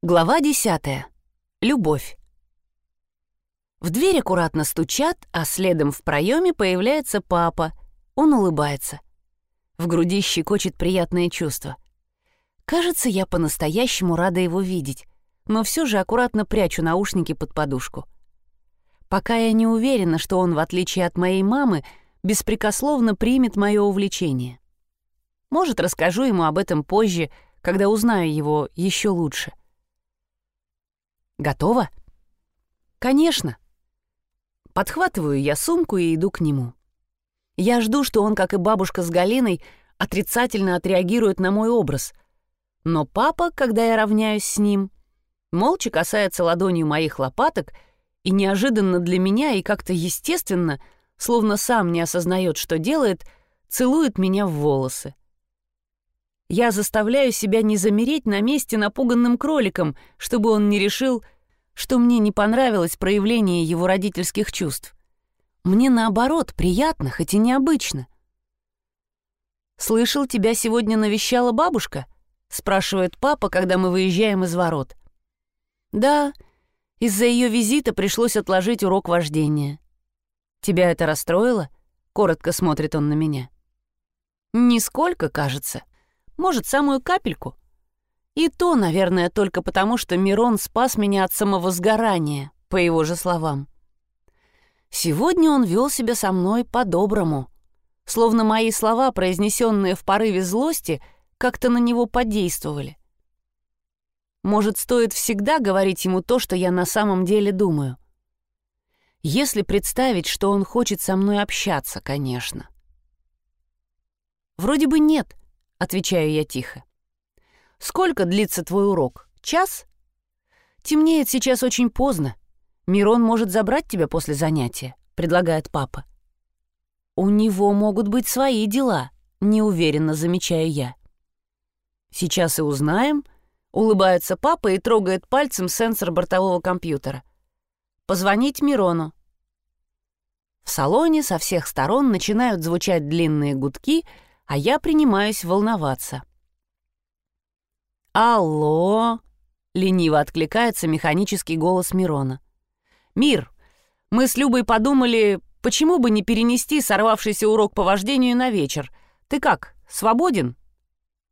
Глава десятая. Любовь. В дверь аккуратно стучат, а следом в проеме появляется папа. Он улыбается. В груди щекочет приятное чувство. Кажется, я по-настоящему рада его видеть, но все же аккуратно прячу наушники под подушку. Пока я не уверена, что он, в отличие от моей мамы, беспрекословно примет мое увлечение. Может, расскажу ему об этом позже, когда узнаю его еще лучше. Готово? Конечно. Подхватываю я сумку и иду к нему. Я жду, что он, как и бабушка с Галиной, отрицательно отреагирует на мой образ. Но папа, когда я равняюсь с ним, молча касается ладонью моих лопаток и неожиданно для меня и как-то естественно, словно сам не осознает, что делает, целует меня в волосы. Я заставляю себя не замереть на месте напуганным кроликом, чтобы он не решил, что мне не понравилось проявление его родительских чувств. Мне, наоборот, приятно, хоть и необычно. «Слышал, тебя сегодня навещала бабушка?» — спрашивает папа, когда мы выезжаем из ворот. «Да, из-за ее визита пришлось отложить урок вождения». «Тебя это расстроило?» — коротко смотрит он на меня. «Нисколько, кажется». Может, самую капельку? И то, наверное, только потому, что Мирон спас меня от самого сгорания, по его же словам. Сегодня он вел себя со мной по-доброму, словно мои слова, произнесенные в порыве злости, как-то на него подействовали. Может, стоит всегда говорить ему то, что я на самом деле думаю. Если представить, что он хочет со мной общаться, конечно. Вроде бы нет —— отвечаю я тихо. «Сколько длится твой урок? Час?» «Темнеет сейчас очень поздно. Мирон может забрать тебя после занятия», — предлагает папа. «У него могут быть свои дела», — неуверенно замечаю я. «Сейчас и узнаем», — улыбается папа и трогает пальцем сенсор бортового компьютера. «Позвонить Мирону». В салоне со всех сторон начинают звучать длинные гудки — а я принимаюсь волноваться. «Алло!» — лениво откликается механический голос Мирона. «Мир, мы с Любой подумали, почему бы не перенести сорвавшийся урок по вождению на вечер. Ты как, свободен?»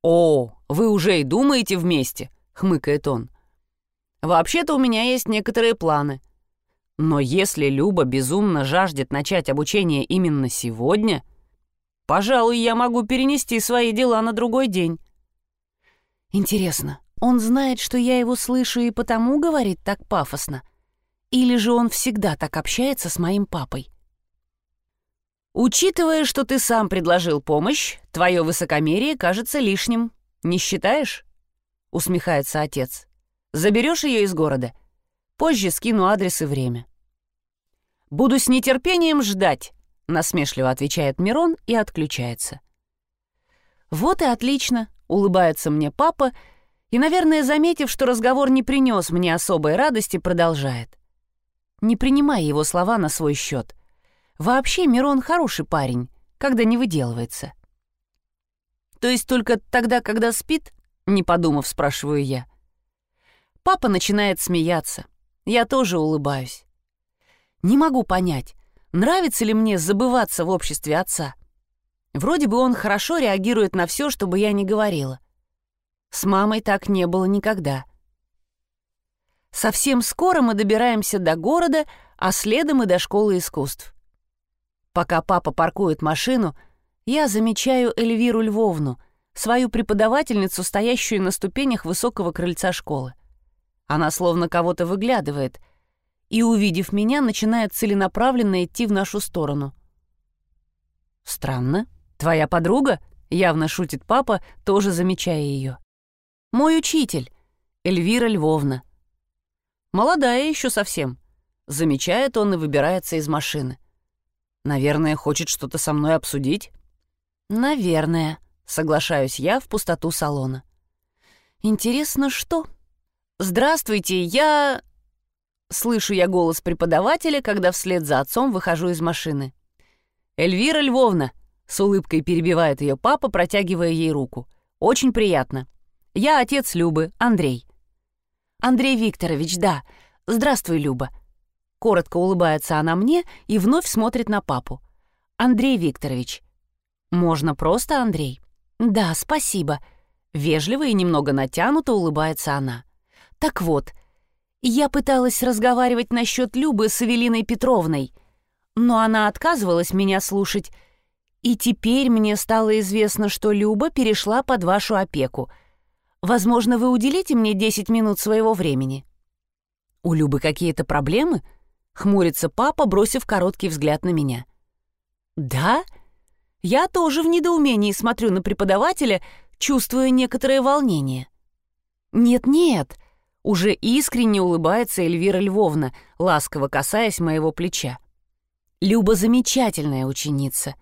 «О, вы уже и думаете вместе», — хмыкает он. «Вообще-то у меня есть некоторые планы. Но если Люба безумно жаждет начать обучение именно сегодня...» Пожалуй, я могу перенести свои дела на другой день. Интересно, он знает, что я его слышу и потому говорит так пафосно? Или же он всегда так общается с моим папой? Учитывая, что ты сам предложил помощь, твое высокомерие кажется лишним. Не считаешь? Усмехается отец. Заберешь ее из города? Позже скину адрес и время. Буду с нетерпением ждать, насмешливо отвечает Мирон и отключается. Вот и отлично, улыбается мне папа и, наверное, заметив, что разговор не принес мне особой радости, продолжает. Не принимай его слова на свой счет. Вообще Мирон хороший парень, когда не выделывается. То есть только тогда, когда спит? Не подумав, спрашиваю я. Папа начинает смеяться. Я тоже улыбаюсь. Не могу понять, Нравится ли мне забываться в обществе отца? Вроде бы он хорошо реагирует на все, что бы я ни говорила. С мамой так не было никогда. Совсем скоро мы добираемся до города, а следом и до школы искусств. Пока папа паркует машину, я замечаю Эльвиру Львовну, свою преподавательницу, стоящую на ступенях высокого крыльца школы. Она словно кого-то выглядывает — и, увидев меня, начинает целенаправленно идти в нашу сторону. «Странно. Твоя подруга?» — явно шутит папа, тоже замечая ее. «Мой учитель, Эльвира Львовна». «Молодая еще совсем», — замечает он и выбирается из машины. «Наверное, хочет что-то со мной обсудить?» «Наверное», — соглашаюсь я в пустоту салона. «Интересно, что?» «Здравствуйте, я...» Слышу я голос преподавателя, когда вслед за отцом выхожу из машины. «Эльвира Львовна!» — с улыбкой перебивает ее папа, протягивая ей руку. «Очень приятно. Я отец Любы, Андрей». Андрей Викторович, да. Здравствуй, Люба. Коротко улыбается она мне и вновь смотрит на папу. Андрей Викторович. Можно просто Андрей? Да, спасибо. Вежливо и немного натянуто улыбается она. Так вот, я пыталась разговаривать насчет Любы с Эвелиной Петровной, но она отказывалась меня слушать, и теперь мне стало известно, что Люба перешла под вашу опеку. Возможно, вы уделите мне 10 минут своего времени. У Любы какие-то проблемы? Хмурится папа, бросив короткий взгляд на меня. Да? Я тоже в недоумении смотрю на преподавателя, чувствуя некоторое волнение. Нет-нет, уже искренне улыбается Эльвира Львовна, ласково касаясь моего плеча. Люба замечательная ученица.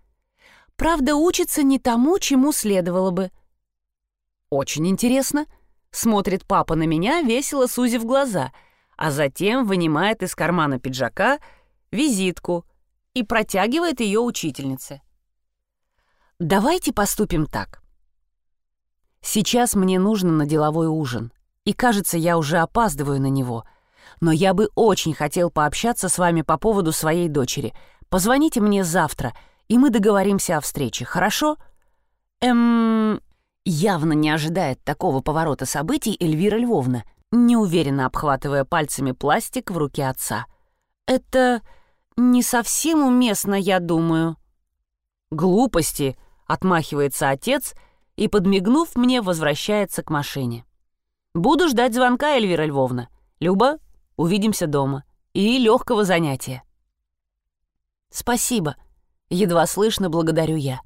Правда, учится не тому, чему следовало бы. Очень интересно. Смотрит папа на меня, весело сузив глаза, а затем вынимает из кармана пиджака визитку и протягивает ее учительнице. Давайте поступим так. Сейчас мне нужно на деловой ужин и, кажется, я уже опаздываю на него. Но я бы очень хотел пообщаться с вами по поводу своей дочери. Позвоните мне завтра, и мы договоримся о встрече, хорошо? Эм... Явно не ожидает такого поворота событий Эльвира Львовна, неуверенно обхватывая пальцами пластик в руке отца. «Это не совсем уместно, я думаю». «Глупости», — отмахивается отец и, подмигнув мне, возвращается к машине. Буду ждать звонка, Эльвира Львовна. Люба, увидимся дома. И легкого занятия. Спасибо. Едва слышно благодарю я.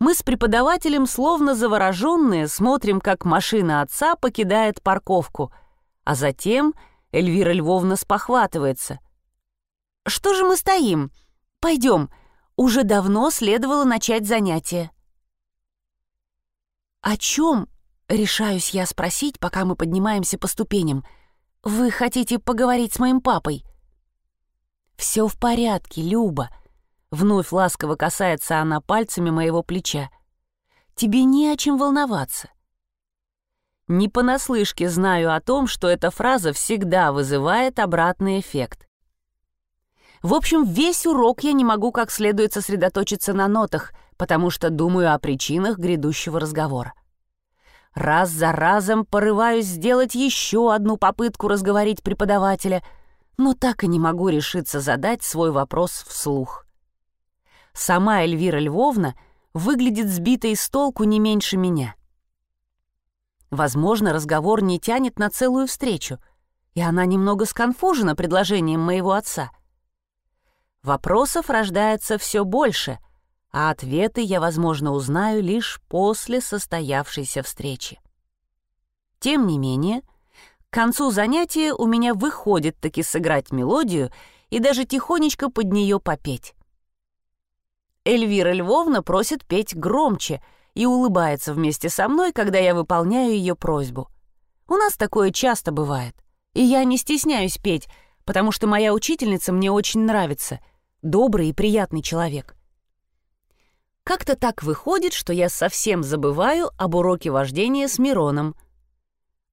Мы с преподавателем, словно завороженные, смотрим, как машина отца покидает парковку, а затем Эльвира Львовна спохватывается. «Что же мы стоим? Пойдем. Уже давно следовало начать занятие». «О чем Решаюсь я спросить, пока мы поднимаемся по ступеням. «Вы хотите поговорить с моим папой?» «Все в порядке, Люба», — вновь ласково касается она пальцами моего плеча. «Тебе не о чем волноваться». Не понаслышке знаю о том, что эта фраза всегда вызывает обратный эффект. В общем, весь урок я не могу как следует сосредоточиться на нотах, потому что думаю о причинах грядущего разговора. Раз за разом порываюсь сделать еще одну попытку разговорить преподавателя, но так и не могу решиться задать свой вопрос вслух. Сама Эльвира Львовна выглядит сбитой с толку не меньше меня. Возможно, разговор не тянет на целую встречу, и она немного сконфужена предложением моего отца. Вопросов рождается все больше — а ответы я, возможно, узнаю лишь после состоявшейся встречи. Тем не менее, к концу занятия у меня выходит таки сыграть мелодию и даже тихонечко под нее попеть. Эльвира Львовна просит петь громче и улыбается вместе со мной, когда я выполняю ее просьбу. У нас такое часто бывает, и я не стесняюсь петь, потому что моя учительница мне очень нравится, добрый и приятный человек. Как-то так выходит, что я совсем забываю об уроке вождения с Мироном.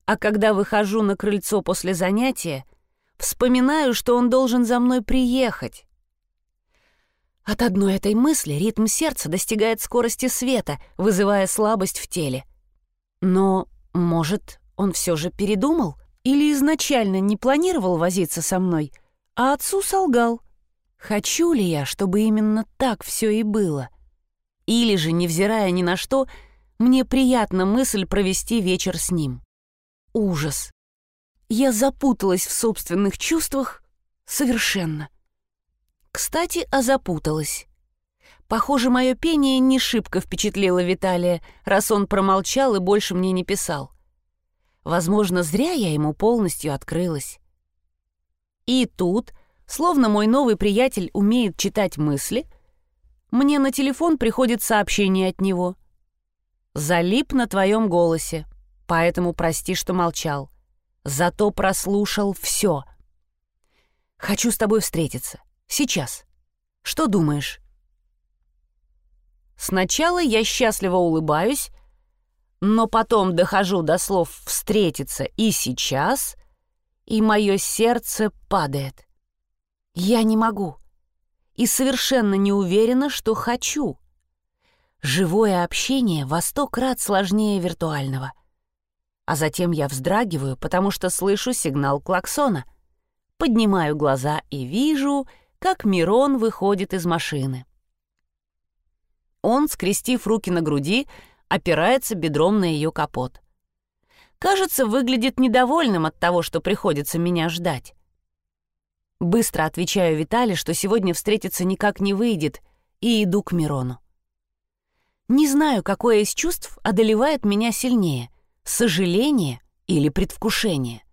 А когда выхожу на крыльцо после занятия, вспоминаю, что он должен за мной приехать. От одной этой мысли ритм сердца достигает скорости света, вызывая слабость в теле. Но, может, он все же передумал? Или изначально не планировал возиться со мной, а отцу солгал? Хочу ли я, чтобы именно так все и было? — или же, невзирая ни на что, мне приятна мысль провести вечер с ним. Ужас. Я запуталась в собственных чувствах совершенно. Кстати, а запуталась. Похоже, мое пение не шибко впечатлило Виталия, раз он промолчал и больше мне не писал. Возможно, зря я ему полностью открылась. И тут, словно мой новый приятель умеет читать мысли — мне на телефон приходит сообщение от него. «Залип на твоем голосе, поэтому прости, что молчал. Зато прослушал все. Хочу с тобой встретиться. Сейчас. Что думаешь?» Сначала я счастливо улыбаюсь, Но потом дохожу до слов «встретиться» и «сейчас», и мое сердце падает. Я не могу. И совершенно не уверена, что хочу. Живое общение во сто крат сложнее виртуального. А затем я вздрагиваю, потому что слышу сигнал клаксона. Поднимаю глаза и вижу, как Мирон выходит из машины. Он, скрестив руки на груди, опирается бедром на ее капот. Кажется, выглядит недовольным от того, что приходится меня ждать. Быстро отвечаю Витале, что сегодня встретиться никак не выйдет, и иду к Мирону. Не знаю, какое из чувств одолевает меня сильнее — сожаление или предвкушение.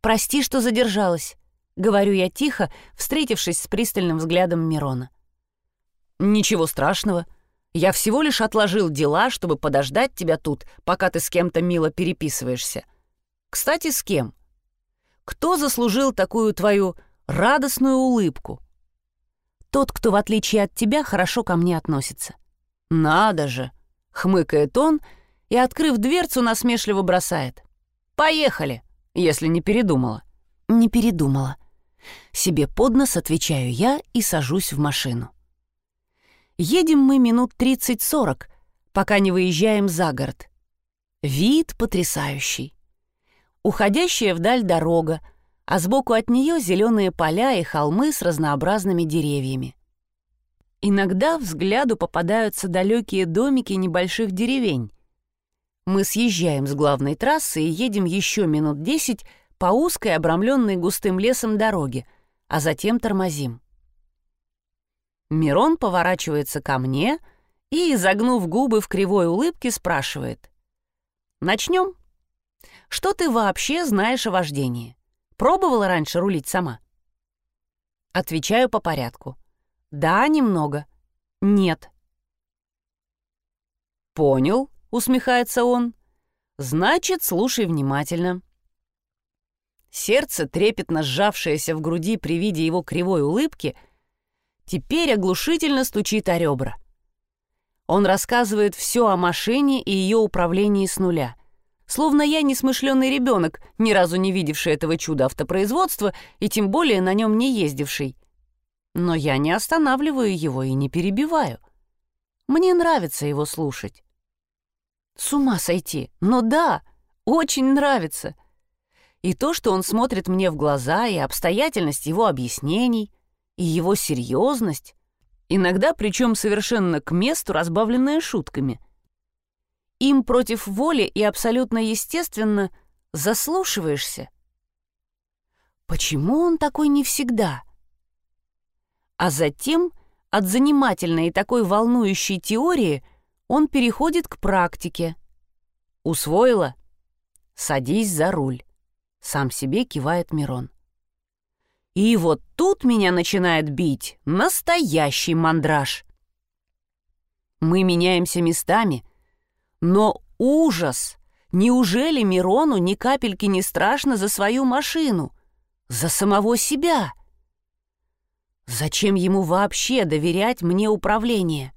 «Прости, что задержалась», — говорю я тихо, встретившись с пристальным взглядом Мирона. «Ничего страшного. Я всего лишь отложил дела, чтобы подождать тебя тут, пока ты с кем-то мило переписываешься. Кстати, с кем? Кто заслужил такую твою радостную улыбку? Тот, кто, в отличие от тебя, хорошо ко мне относится». «Надо же!» — хмыкает он и, открыв дверцу, насмешливо бросает. «Поехали, если не передумала». «Не передумала». Себе под нос отвечаю я и сажусь в машину. Едем мы минут 30-40, пока не выезжаем за город. Вид потрясающий. Уходящая вдаль дорога, а сбоку от нее зеленые поля и холмы с разнообразными деревьями. Иногда взгляду попадаются далекие домики небольших деревень. Мы съезжаем с главной трассы и едем еще минут десять по узкой, обрамленной густым лесом дороге, а затем тормозим. Мирон поворачивается ко мне и, изогнув губы в кривой улыбке, спрашивает. «Начнем? Что ты вообще знаешь о вождении? Пробовала раньше рулить сама?» Отвечаю по порядку. Да, немного. Нет. Понял, усмехается он. Значит, слушай внимательно. Сердце, трепетно сжавшееся в груди при виде его кривой улыбки, теперь оглушительно стучит о ребра. Он рассказывает все о машине и ее управлении с нуля. Словно я несмышленый ребенок, ни разу не видевший этого чуда автопроизводства и тем более на нем не ездивший. Но я не останавливаю его и не перебиваю. Мне нравится его слушать. С ума сойти, но да, очень нравится. И то, что он смотрит мне в глаза, и обстоятельность его объяснений, и его серьезность, иногда причем совершенно к месту, разбавленная шутками. Им против воли и абсолютно естественно заслушиваешься. Почему он такой не всегда? А затем от занимательной и такой волнующей теории он переходит к практике. «Усвоила? Садись за руль», — сам себе кивает Мирон. И вот тут меня начинает бить настоящий мандраж. Мы меняемся местами, но ужас! Неужели Мирону ни капельки не страшно за свою машину? За самого себя? — Зачем ему вообще доверять мне управление?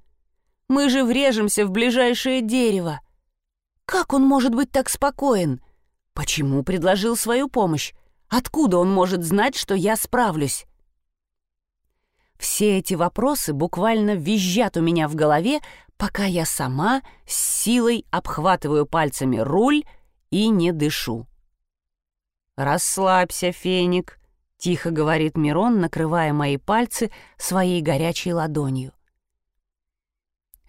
Мы же врежемся в ближайшее дерево. Как он может быть так спокоен? Почему предложил свою помощь? Откуда он может знать, что я справлюсь? Все эти вопросы буквально визжат у меня в голове, пока я сама с силой обхватываю пальцами руль и не дышу. «Расслабься, Феник», — тихо говорит Мирон, накрывая мои пальцы своей горячей ладонью.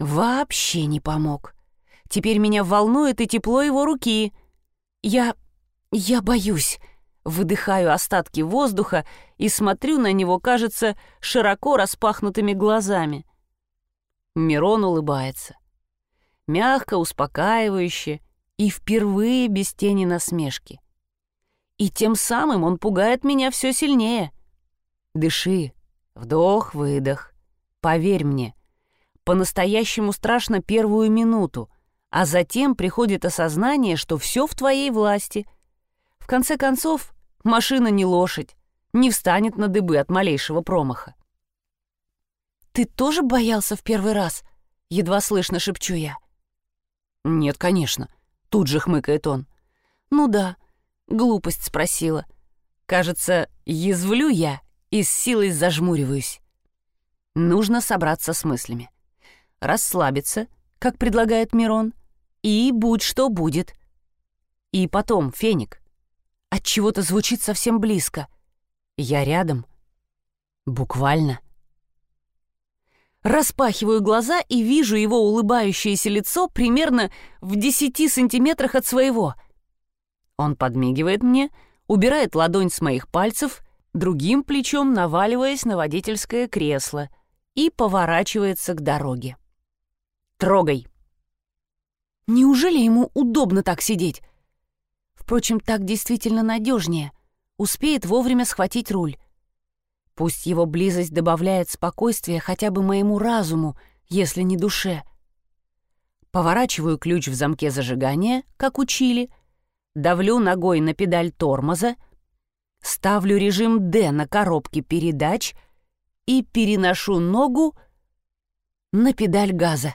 «Вообще не помог. Теперь меня волнует и тепло его руки. Я... я боюсь». Выдыхаю остатки воздуха и смотрю на него, кажется, широко распахнутыми глазами. Мирон улыбается. Мягко, успокаивающе и впервые без тени насмешки. И тем самым он пугает меня все сильнее. Дыши. Вдох, выдох. Поверь мне, по-настоящему страшно первую минуту, а затем приходит осознание, что все в твоей власти. В конце концов, машина не лошадь, не встанет на дыбы от малейшего промаха. «Ты тоже боялся в первый раз?» — едва слышно шепчу я. «Нет, конечно», — тут же хмыкает он. «Ну да, глупость спросила. Кажется, язвлю я и с силой зажмуриваюсь. Нужно собраться с мыслями. Расслабиться, как предлагает Мирон, и будь что будет. И потом, Феник. От чего то звучит совсем близко. Я рядом. Буквально. Распахиваю глаза и вижу его улыбающееся лицо примерно в десяти сантиметрах от своего. Он подмигивает мне, убирает ладонь с моих пальцев, другим плечом наваливаясь на водительское кресло и поворачивается к дороге. «Трогай!» Неужели ему удобно так сидеть? Впрочем, так действительно надежнее. Успеет вовремя схватить руль. Пусть его близость добавляет спокойствия хотя бы моему разуму, если не душе. Поворачиваю ключ в замке зажигания, как учили, давлю ногой на педаль тормоза, ставлю режим «Д» на коробке передач и переношу ногу на педаль газа.